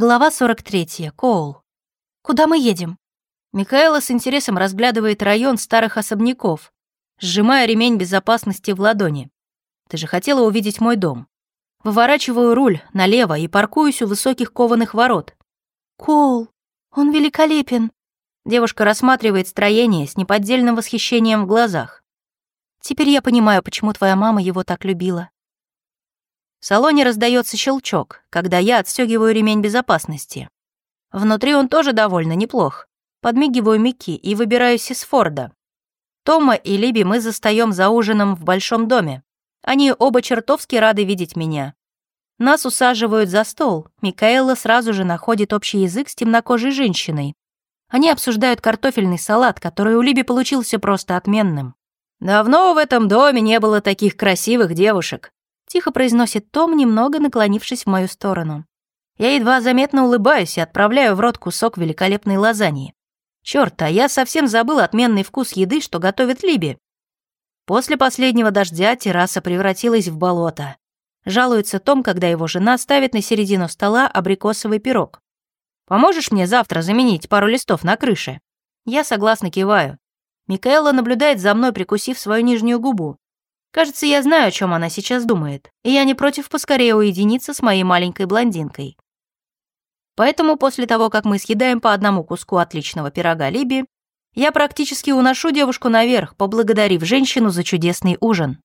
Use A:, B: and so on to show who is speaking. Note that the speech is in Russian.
A: Глава 43. Коул. «Куда мы едем?» Микаэла с интересом разглядывает район старых особняков, сжимая ремень безопасности в ладони. «Ты же хотела увидеть мой дом». Выворачиваю руль налево и паркуюсь у высоких кованых ворот. «Коул, он великолепен!» Девушка рассматривает строение с неподдельным восхищением в глазах. «Теперь я понимаю, почему твоя мама его так любила». В салоне раздается щелчок, когда я отстегиваю ремень безопасности. Внутри он тоже довольно неплох. Подмигиваю Микки и выбираюсь из Форда. Тома и Либи мы застаем за ужином в большом доме. Они оба чертовски рады видеть меня. Нас усаживают за стол. Микаэла сразу же находит общий язык с темнокожей женщиной. Они обсуждают картофельный салат, который у Либи получился просто отменным. «Давно в этом доме не было таких красивых девушек», Тихо произносит Том, немного наклонившись в мою сторону. Я едва заметно улыбаюсь и отправляю в рот кусок великолепной лазаньи. Чёрт, а я совсем забыл отменный вкус еды, что готовит Либи. После последнего дождя терраса превратилась в болото. Жалуется Том, когда его жена ставит на середину стола абрикосовый пирог. «Поможешь мне завтра заменить пару листов на крыше?» Я согласно киваю. Микаэла наблюдает за мной, прикусив свою нижнюю губу. Кажется, я знаю, о чем она сейчас думает, и я не против поскорее уединиться с моей маленькой блондинкой. Поэтому после того, как мы съедаем по одному куску отличного пирога Либи, я практически уношу девушку наверх, поблагодарив женщину за чудесный ужин.